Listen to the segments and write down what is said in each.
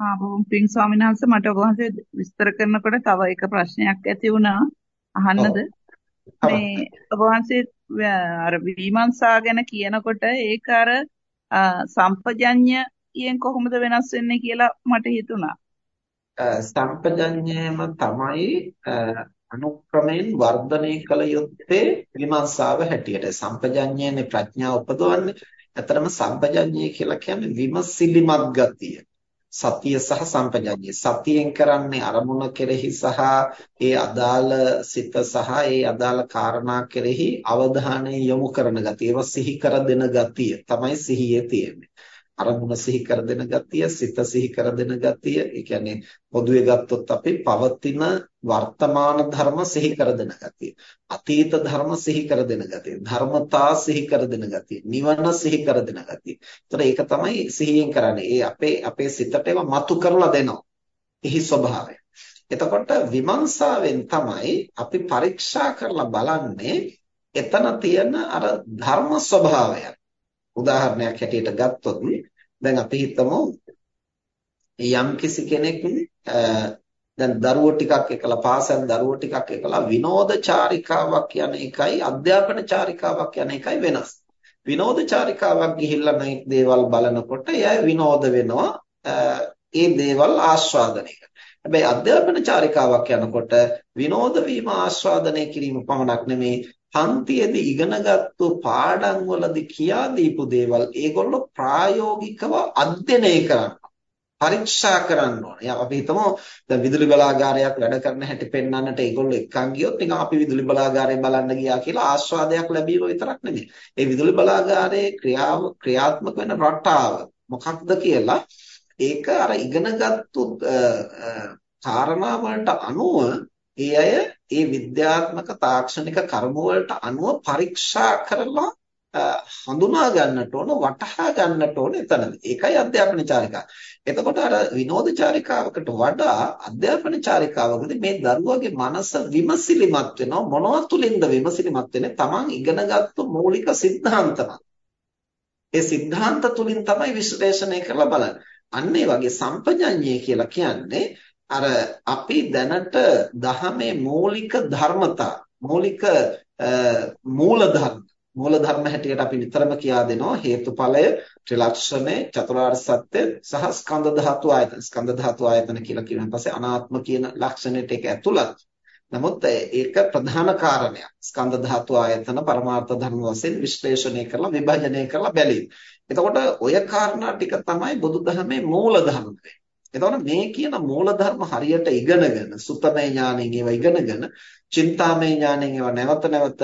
ආ බොහොම පිං ස්වාමීන් වහන්සේ මට ඔබ වහන්සේ විස්තර කරනකොට තව එක ප්‍රශ්නයක් ඇති වුණා. අහන්නද? මේ ඔබ වහන්සේ අර විමර්ශා ගැන කියනකොට ඒක අර සම්පජඤ්ඤයෙන් කොහොමද වෙනස් වෙන්නේ කියලා මට හිතුණා. සම්පජඤ්ඤයම තමයි අනුක්‍රමයෙන් වර්ධනය කළ යුත්තේ විමර්ශාව හැටියට. සම්පජඤ්ඤයනේ ප්‍රඥාව උපදවන්නේ. ඇත්තටම සම්පජඤ්ඤය කියලා කියන්නේ විමසිලිමත් ගතිය. සතිය සහ සම්පජඤ්ඤය. සතියෙන් කරන්නේ අරමුණ කෙරෙහි සහ ඒ අදාළ සිත සහ ඒ අදාළ කාරණා කෙරෙහි අවධානය යොමු කරන ගතිය. ඒවා සිහි කර දෙන ගතිය තමයි සිහියේ තියෙන්නේ. අරමුණ සිහි කර දෙන ගතිය සිත සිහි කර දෙන ගතිය ඒ කියන්නේ පොදුවේ ගත්තොත් අපි පවතින වර්තමාන ධර්ම සිහි කර දෙන ගතිය අතීත ධර්ම සිහි කර දෙන ගතිය ධර්මතා සිහි කර දෙන ගතිය නිවන සිහි කර දෙන ගතිය. ඒතර ඒක තමයි සිහියෙන් කරන්නේ. ඒ අපේ අපේ සිතට ඒවා මතු කරලා දෙනවා. එහි ස්වභාවය. එතකොට විමර්ශාවෙන් තමයි අපි පරීක්ෂා කරලා බලන්නේ එතන තියෙන අර ධර්ම ස්වභාවය. උදාහරණයක් හැටියට ගත්තොත් දැන් අපි හිතමු යම් කිසි කෙනෙක් දැන් දරුවෝ ටිකක් එකලා පාසල් දරුවෝ ටිකක් එකලා විනෝද චාරිකාවක් යන එකයි අධ්‍යාපන චාරිකාවක් යන එකයි වෙනස්. විනෝද චාරිකාවක් ගිහිල්ලා මේ දේවල් බලනකොට එයා විනෝද වෙනවා. ඒ දේවල් ආස්වාදනය හැබැයි අධ්‍යාපන චාරිකාවක් යනකොට විනෝද වීම ආස්වාදනය කිරීම පමණක් නෙමේ පන්තියේදී ඉගෙනගත්තු පාඩම් වලදී කියා දීපු දේවල් ඒගොල්ලෝ ප්‍රායෝගිකව අධ්‍යයනය කරනවා. පරීක්ෂා කරන්න ඕනේ. අපි හිතමු දැන් විදුලි බලාගාරයක් වැඩ කරන හැටි පෙන්වන්නට ඒගොල්ලෝ එක්කන් ගියොත් නිකන් අපි විදුලි බලාගාරය බලන්න ගියා කියලා ආස්වාදයක් ලැබීම විතරක් නෙමෙයි. ඒ විදුලි බලාගාරයේ ක්‍රියාව ක්‍රියාත්මක වෙන රටාව මොකක්ද කියලා ඒක අර ඉගෙනගත්තු කාරණා වලට අනුව ඒ අය ඒ විද්‍යාත්මක තාක්ෂණික කර්ම අනුව පරීක්ෂා කරලා හඳුනා ගන්නට ඕන වටහා ගන්නට ඕන එතනදි. ඒකයි අධ්‍යාපන චාරිකාව. එතකොට අර විනෝද චාරිකාවකට වඩා අධ්‍යාපන චාරිකාවකදී මේ දරුවගේ මනස විමසිලිමත් වෙනවා මොනවා තුලින්ද විමසිලිමත් වෙන්නේ? Taman ඉගෙනගත්තු මූලික સિદ્ધාන්තමක්. ඒ સિદ્ધාන්ත තුලින් තමයි විශ්ලේෂණය කරලා බලන්නේ. අන්න ඒ වගේ සම්පජඤ්ඤය කියලා කියන්නේ අර අපි දැනට දහමේ මූලික ධර්මතා මූලික මූල ධර්ම මූල ධර්ම හැටියට අපි නිතරම කියා දෙනවා හේතුඵලය ත්‍රිලක්ෂණය චතුරාර්ය සත්‍ය සහ ස්කන්ධ ධාතු ආයතන ස්කන්ධ ධාතු ආයතන කියලා කියනන් පස්සේ අනාත්ම කියන ලක්ෂණයට ඒක ඇතුළත් නමුත් ඒක ප්‍රධාන කාරණයක් ස්කන්ධ ධාතු ආයතන පරමාර්ථ ධර්ම වශයෙන් විශ්ලේෂණය කරලා විභජනය කරලා බැලීම. එතකොට ඔය කාරණා ටික තමයි බුදුදහමේ මූල ධර්ම වෙන්නේ. එතකොට මේ කියන මූලධර්ම හරියට ඉගෙනගෙන සුත්තමේ ඥාණයෙන් ඒවා ඉගෙනගෙන චින්තාමය ඥාණයෙන් ඒවා නැවත නැවත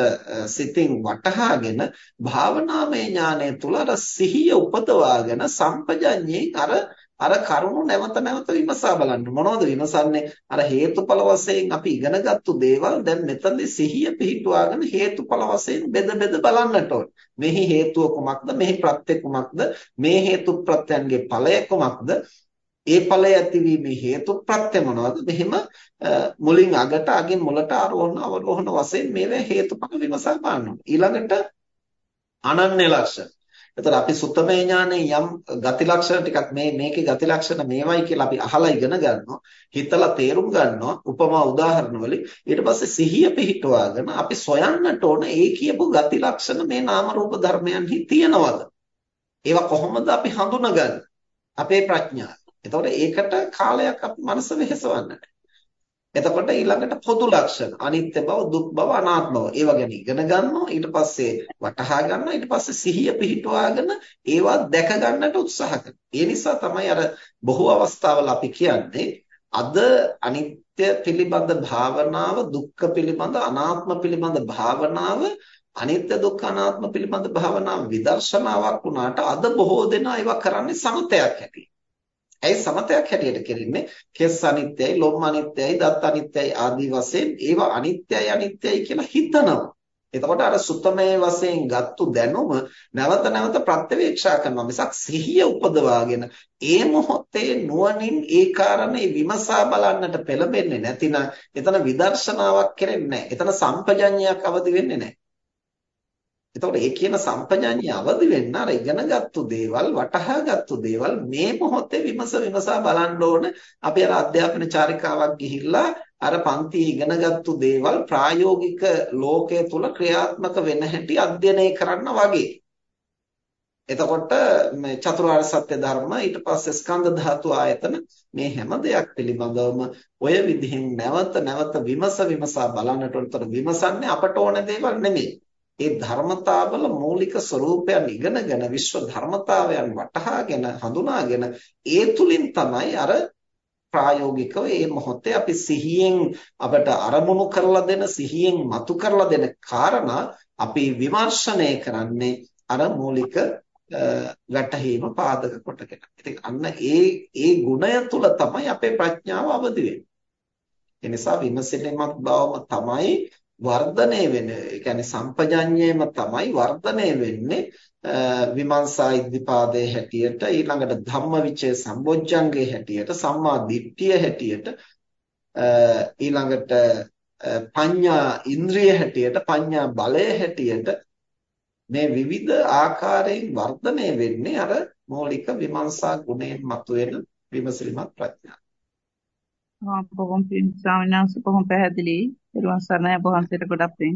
සිතින් වටහාගෙන භාවනාමය ඥාණය තුල අර සිහිය උපදවාගෙන සම්පජඤ්ඤයෙන් අර අර කරුණු නැවත නැවත විමසා බලන්න. මොනවද විමසන්නේ? අර හේතුඵල වශයෙන් අපි ඉගෙනගත්තු දේවල් දැන් මෙතනදී සිහිය පිහිටුවාගෙන හේතුඵල වශයෙන් බෙද බෙද බලන්නට ඕන. මෙහි හේතුව කුමක්ද? මෙහි ප්‍රත්‍ය කුමක්ද? මේ හේතු ප්‍රත්‍යයන්ගේ ඵලය කුමක්ද? ඒ ඵලය ඇතිවීමේ හේතු ප්‍රත්‍ය මොනවද? මෙහෙම මුලින් අගට අගින් මුලට ආරෝහණ අවරෝහණ වශයෙන් මේවා හේතුඵල විමසා බලනවා. ඊළඟට අනන්‍ය ලක්ෂණ. එතකොට අපි සුත්තමේ ඥානයේ යම් ගති ලක්ෂණ ටිකක් මේ මේකේ ගති ලක්ෂණ මේවයි කියලා අපි අහලා ඉගෙන ගන්නවා. හිතලා තේරුම් ගන්නවා. උපමා උදාහරණ වලින් ඊට පස්සේ සිහිය පිහිටුවාගෙන අපි සොයන්නට ඕන ඒ කියපු ගති ලක්ෂණ මේ නාම රූප ධර්මයන්හි තියනවද? ඒවා කොහොමද අපි හඳුනගන්නේ? අපේ ප්‍රඥාව එතකොට ඒකට කාලයක් අපි මනස වෙහෙසවන්නට. එතකොට ඊළඟට පොදු ලක්ෂණ අනිත්‍ය බව දුක් බව අනාත්ම බව ඒවා ගැන ඉගෙන ගන්නවා ඊට පස්සේ වටහා ගන්නවා ඊට පස්සේ සිහිය පිහිටුවාගෙන ඒවා දැක ගන්නට උත්සාහ කරනවා. ඒ නිසා තමයි අර බොහෝ අවස්ථාවල අපි කියන්නේ අද අනිත්‍ය පිළිබඳ භාවනාව දුක්ඛ පිළිබඳ අනාත්ම පිළිබඳ භාවනාව අනිත්‍ය දුක්ඛ අනාත්ම පිළිබඳ භාවනාව විදර්ශනාවක් වුණාට අද බොහෝ දෙනා ඒවා කරන්නේ සමතයක් හැටියට. ඇයි සමතයක් හැටියට කෙරෙන්නේ? කෙස් අනිත්‍යයි, ලොම් අනිත්‍යයි, දත් අනිත්‍යයි ආදී වශයෙන් ඒවා අනිත්‍යයි අනිත්‍යයි කියලා හිතනවා. එතකොට අර සුත්තමේ වශයෙන් ගත්තු දැනුම නැවත නැවත ප්‍රත්‍යවේක්ෂා කරනවා මිසක් සිහිය උපදවාගෙන ඒ මොහොතේ නුවණින් ඒ කාරණේ විමසා බලන්නට පෙළඹෙන්නේ නැතිනම් එතන විදර්ශනාවක් කෙරෙන්නේ නැහැ. එතන සම්පජඤ්ඤයක් අවදි වෙන්නේ නැහැ. එතකොට ඒ කියන සම්පජාඤ්ඤය අවදි වෙන්න අර ඉගෙනගත්තු දේවල් වටහාගත්තු දේවල් මේ මොහොතේ විමස විමසා බලන්න ඕන අපි අර අධ්‍යාපන චාරිකාවක් ගිහිල්ලා අර පන්තියේ ඉගෙනගත්තු දේවල් ප්‍රායෝගික ලෝකයේ තුල ක්‍රියාත්මක වෙන හැටි අධ්‍යයනය කරන්න වගේ එතකොට මේ චතුරාර්ය සත්‍ය ධර්ම ඊට පස්සේ ස්කන්ධ ධාතු ආයතන මේ හැම දෙයක් පිළිබඳවම ඔය විදිහෙන් නැවත නැවත විමස විමසා බලන්නට උතර විමසන්නේ අපට ඕන දේවල් නෙමෙයි. ඒ ධර්මතාවල මූලික ස්වરૂපයන් ඉගෙනගෙන විශ්ව ධර්මතාවයන් වටහාගෙන හඳුනාගෙන ඒ තුලින් තමයි අර ප්‍රායෝගිකව මේ මොහොතේ අපි සිහියෙන් අපට අරමුණු කරලා දෙන සිහියෙන් මතු කරලා දෙන කාරණා අපි විමර්ශනය කරන්නේ අර මූලික වැටහීම පාදක කොටගෙන. ඉතින් අන්න ඒ ඒ ගුණය තුල තමයි අපේ ප්‍රඥාව අවදි වෙන්නේ. ඒ නිසා විමසිලිමත් බවම තමයි වර්ධනය වෙන්නේ. ඒ කියන්නේ සම්පජඤ්ඤයම තමයි වර්ධනය වෙන්නේ විමර්ශා ඉද්ධිපාදයේ හැටියට ඊළඟට ධම්මවිචය සම්බොජ්ජංගේ හැටියට සම්මා දිට්ඨිය හැටියට ඊළඟට පඤ්ඤා ඉන්ද්‍රිය හැටියට පඤ්ඤා බලය හැටියට මේ විවිධ ආකාරයෙන් වර්ධනය වෙන්නේ අර මৌলিক විමර්ශා ගුණයෙන් මතුවෙන විමසිලිමත් ප්‍රඥාව. ආ බොහොම පිං ස්වාමීන් වහන්සේ බොහොම පැහැදිලි. ඊළඟ සරණයි බොහන්සේට ගොඩක් පිං.